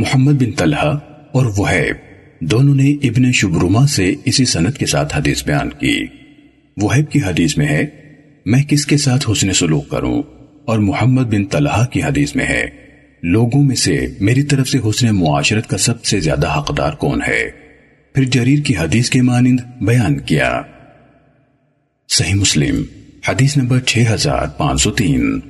محمد بن طلحہ اور وہیب دونوں نے ابن شبرما سے اسی سنت کے ساتھ حدیث بیان کی۔ وہیب کی حدیث میں ہے، میں کس کے ساتھ حسن سلوک کروں؟ اور محمد بن طلحہ کی حدیث میں ہے، لوگوں میں سے میری طرف سے حسن معاشرت کا سب سے زیادہ حقدار کون ہے؟ پھر جریر کی حدیث کے مانند بیان کیا۔ صحیح مسلم، حدیث نمبر 6503